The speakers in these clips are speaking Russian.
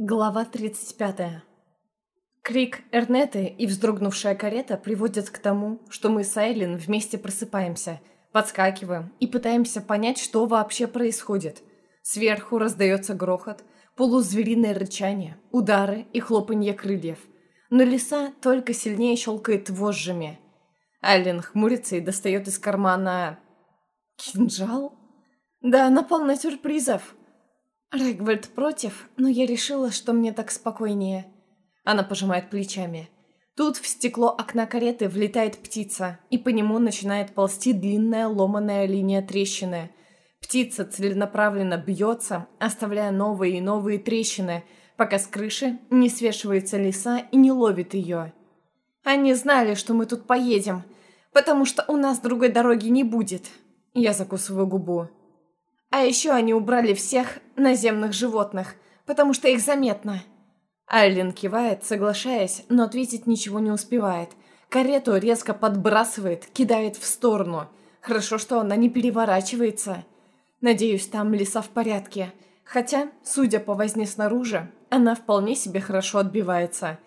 Глава 35. Крик Эрнеты и вздрогнувшая карета приводят к тому, что мы с Айлин вместе просыпаемся, подскакиваем и пытаемся понять, что вообще происходит. Сверху раздается грохот, полузвериное рычание, удары и хлопанье крыльев. Но лиса только сильнее щелкает вожжами. Айлин хмурится и достает из кармана... Кинжал? Да, она полна сюрпризов. Регвальд против, но я решила, что мне так спокойнее. Она пожимает плечами. Тут в стекло окна кареты влетает птица, и по нему начинает ползти длинная ломаная линия трещины. Птица целенаправленно бьется, оставляя новые и новые трещины, пока с крыши не свешивается лиса и не ловит ее. Они знали, что мы тут поедем, потому что у нас другой дороги не будет. Я закусываю губу. А еще они убрали всех наземных животных, потому что их заметно. Айлин кивает, соглашаясь, но ответить ничего не успевает. Карету резко подбрасывает, кидает в сторону. Хорошо, что она не переворачивается. Надеюсь, там леса в порядке. Хотя, судя по возне снаружи, она вполне себе хорошо отбивается.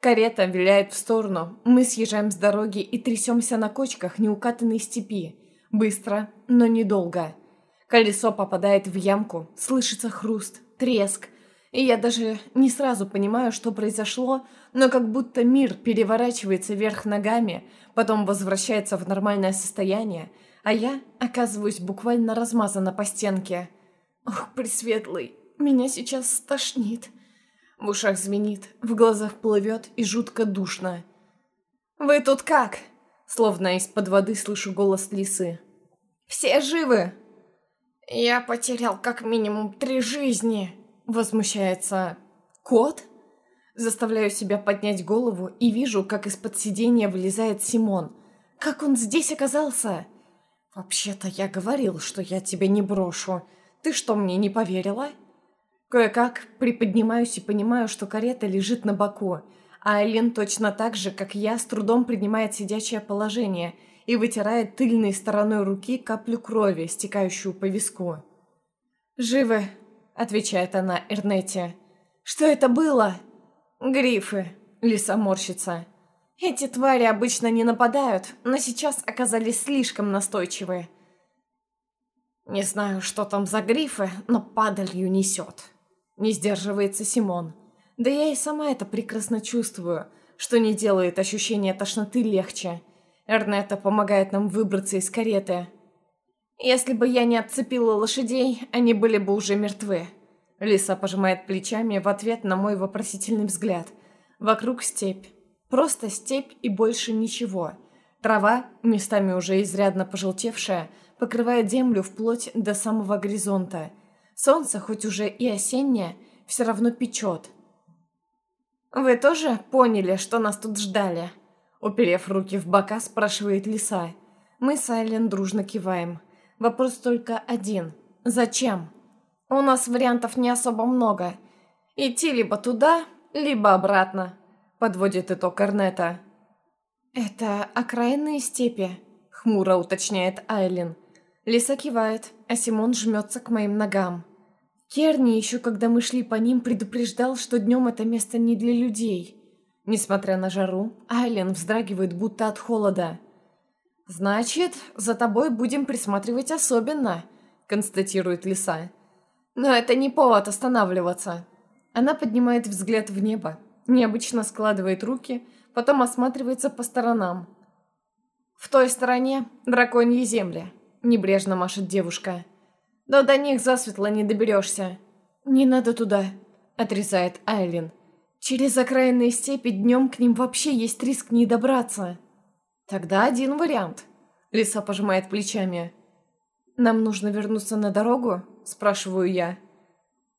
Карета виляет в сторону, мы съезжаем с дороги и трясемся на кочках неукатанной степи. Быстро, но недолго. Колесо попадает в ямку, слышится хруст, треск. И я даже не сразу понимаю, что произошло, но как будто мир переворачивается вверх ногами, потом возвращается в нормальное состояние, а я оказываюсь буквально размазана по стенке. Ох, Пресветлый, меня сейчас стошнит. В ушах звенит, в глазах плывет и жутко душно. «Вы тут как?» Словно из-под воды слышу голос лисы. «Все живы?» «Я потерял как минимум три жизни», — возмущается кот. Заставляю себя поднять голову и вижу, как из-под сиденья вылезает Симон. Как он здесь оказался? «Вообще-то я говорил, что я тебя не брошу. Ты что, мне не поверила?» Кое-как приподнимаюсь и понимаю, что карета лежит на боку, а Айлин точно так же, как я, с трудом принимает сидячее положение — и вытирает тыльной стороной руки каплю крови, стекающую по виску. «Живы», — отвечает она Эрнете. «Что это было?» «Грифы», — лиса морщится. «Эти твари обычно не нападают, но сейчас оказались слишком настойчивые». «Не знаю, что там за грифы, но падалью несет», — не сдерживается Симон. «Да я и сама это прекрасно чувствую, что не делает ощущение тошноты легче». Эрнета помогает нам выбраться из кареты. Если бы я не отцепила лошадей, они были бы уже мертвы. Лиса пожимает плечами в ответ на мой вопросительный взгляд. Вокруг степь. Просто степь и больше ничего. Трава, местами уже изрядно пожелтевшая, покрывает землю вплоть до самого горизонта. Солнце, хоть уже и осеннее, все равно печет. «Вы тоже поняли, что нас тут ждали?» Уперев руки в бока, спрашивает лиса. Мы с Айлен дружно киваем. Вопрос только один. Зачем? У нас вариантов не особо много. Идти либо туда, либо обратно. Подводит итог Корнета. «Это окраинные степи», — хмуро уточняет Айлин. Лиса кивает, а Симон жмется к моим ногам. Керни еще, когда мы шли по ним, предупреждал, что днем это место не для людей. Несмотря на жару, Айлен вздрагивает будто от холода. «Значит, за тобой будем присматривать особенно», — констатирует лиса. «Но это не повод останавливаться». Она поднимает взгляд в небо, необычно складывает руки, потом осматривается по сторонам. «В той стороне драконьи земли», — небрежно машет девушка. «Но до них засветло не доберешься». «Не надо туда», — отрезает Айлин. Через окраинные степи днем к ним вообще есть риск не добраться. Тогда один вариант. Лиса пожимает плечами. «Нам нужно вернуться на дорогу?» – спрашиваю я.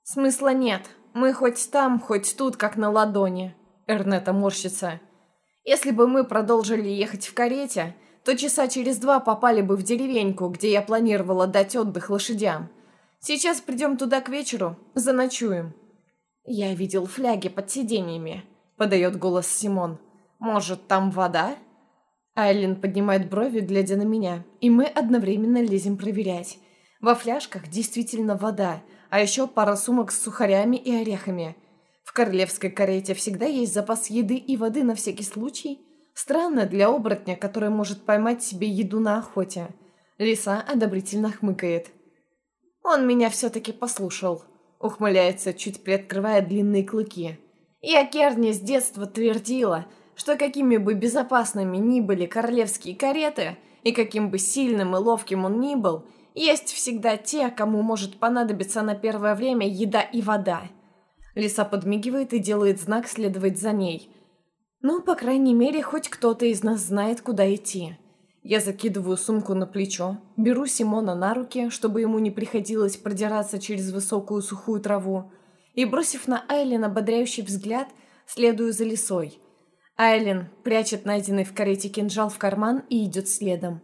«Смысла нет. Мы хоть там, хоть тут, как на ладони». Эрнета морщится. «Если бы мы продолжили ехать в карете, то часа через два попали бы в деревеньку, где я планировала дать отдых лошадям. Сейчас придем туда к вечеру, заночуем. «Я видел фляги под сиденьями», — подает голос Симон. «Может, там вода?» Айлин поднимает брови, глядя на меня, и мы одновременно лезем проверять. Во фляжках действительно вода, а еще пара сумок с сухарями и орехами. В королевской карете всегда есть запас еды и воды на всякий случай. Странно для оборотня, который может поймать себе еду на охоте. Лиса одобрительно хмыкает. «Он меня все-таки послушал», — ухмыляется, чуть приоткрывая длинные клыки. «Я Керни с детства твердила, что какими бы безопасными ни были королевские кареты, и каким бы сильным и ловким он ни был, есть всегда те, кому может понадобиться на первое время еда и вода». Лиса подмигивает и делает знак следовать за ней. «Ну, по крайней мере, хоть кто-то из нас знает, куда идти». Я закидываю сумку на плечо, беру Симона на руки, чтобы ему не приходилось продираться через высокую сухую траву, и, бросив на Айлен ободряющий взгляд, следую за лесой. Айлен прячет найденный в карете кинжал в карман и идет следом.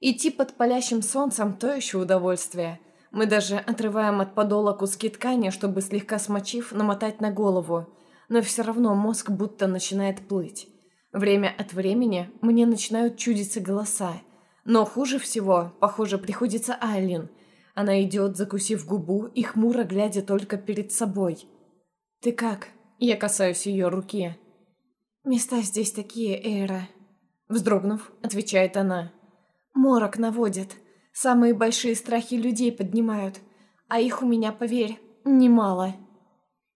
Идти под палящим солнцем – то еще удовольствие. Мы даже отрываем от подола куски ткани, чтобы слегка смочив, намотать на голову. Но все равно мозг будто начинает плыть. Время от времени мне начинают чудиться голоса. Но хуже всего, похоже, приходится Айлин. Она идет, закусив губу и хмуро глядя только перед собой. «Ты как?» Я касаюсь ее руки. «Места здесь такие, Эйра». Вздрогнув, отвечает она. «Морок наводит. Самые большие страхи людей поднимают. А их у меня, поверь, немало».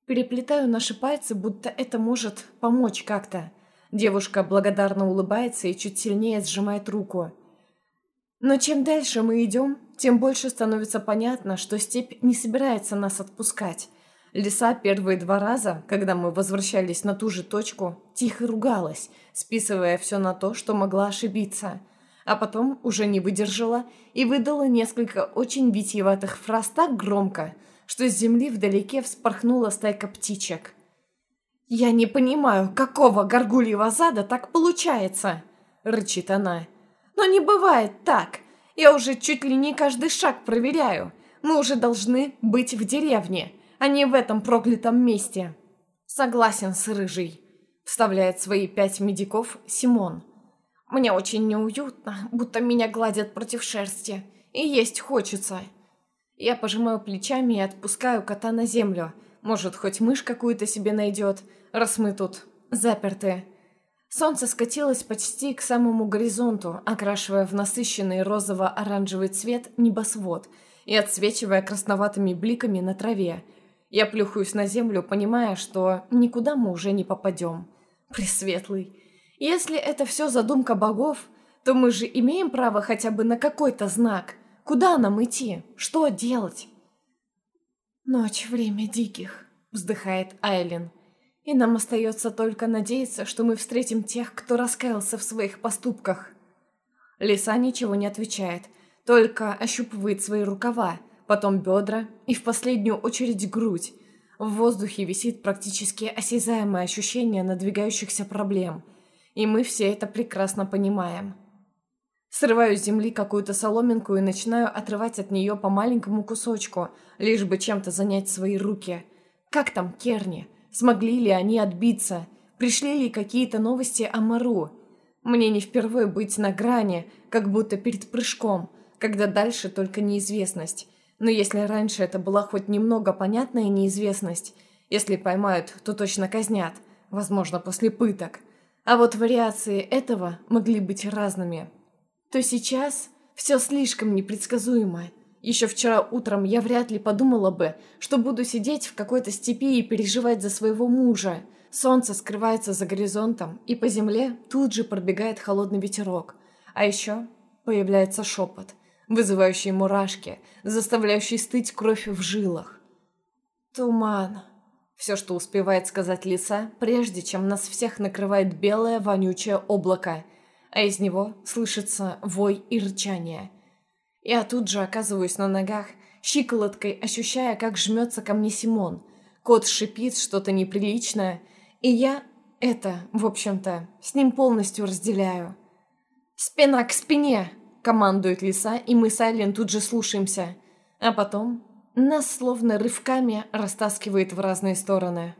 Переплетаю наши пальцы, будто это может помочь как-то. Девушка благодарно улыбается и чуть сильнее сжимает руку. Но чем дальше мы идем, тем больше становится понятно, что степь не собирается нас отпускать. Лиса первые два раза, когда мы возвращались на ту же точку, тихо ругалась, списывая все на то, что могла ошибиться. А потом уже не выдержала и выдала несколько очень витиеватых фраз так громко, что с земли вдалеке вспорхнула стайка птичек. «Я не понимаю, какого горгульего зада так получается!» — рычит она. «Но не бывает так! Я уже чуть ли не каждый шаг проверяю. Мы уже должны быть в деревне, а не в этом проклятом месте!» «Согласен с Рыжей», — вставляет свои пять медиков Симон. «Мне очень неуютно, будто меня гладят против шерсти, и есть хочется». Я пожимаю плечами и отпускаю кота на землю — может, хоть мышь какую-то себе найдет, раз мы тут заперты. Солнце скатилось почти к самому горизонту, окрашивая в насыщенный розово-оранжевый цвет небосвод и отсвечивая красноватыми бликами на траве. Я плюхаюсь на землю, понимая, что никуда мы уже не попадем. Пресветлый. Если это все задумка богов, то мы же имеем право хотя бы на какой-то знак. Куда нам идти? Что делать? «Ночь — время диких», — вздыхает Айлин. «И нам остается только надеяться, что мы встретим тех, кто раскаялся в своих поступках». Лиса ничего не отвечает, только ощупывает свои рукава, потом бедра и в последнюю очередь грудь. В воздухе висит практически осязаемое ощущение надвигающихся проблем, и мы все это прекрасно понимаем. Срываю с земли какую-то соломинку и начинаю отрывать от нее по маленькому кусочку, лишь бы чем-то занять свои руки. Как там Керни? Смогли ли они отбиться? Пришли ли какие-то новости о Мару? Мне не впервые быть на грани, как будто перед прыжком, когда дальше только неизвестность. Но если раньше это была хоть немного понятная неизвестность, если поймают, то точно казнят, возможно, после пыток. А вот вариации этого могли быть разными то сейчас все слишком непредсказуемо. Еще вчера утром я вряд ли подумала бы, что буду сидеть в какой-то степи и переживать за своего мужа. Солнце скрывается за горизонтом, и по земле тут же пробегает холодный ветерок. А еще появляется шепот, вызывающий мурашки, заставляющий стыть кровь в жилах. Туман. Все, что успевает сказать лиса, прежде чем нас всех накрывает белое вонючее облако – а из него слышится вой и рычание. Я тут же оказываюсь на ногах, щиколоткой ощущая, как жмется ко мне Симон. Кот шипит что-то неприличное, и я это, в общем-то, с ним полностью разделяю. «Спина к спине!» — командует лиса, и мы с Айлен тут же слушаемся. А потом нас словно рывками растаскивает в разные стороны.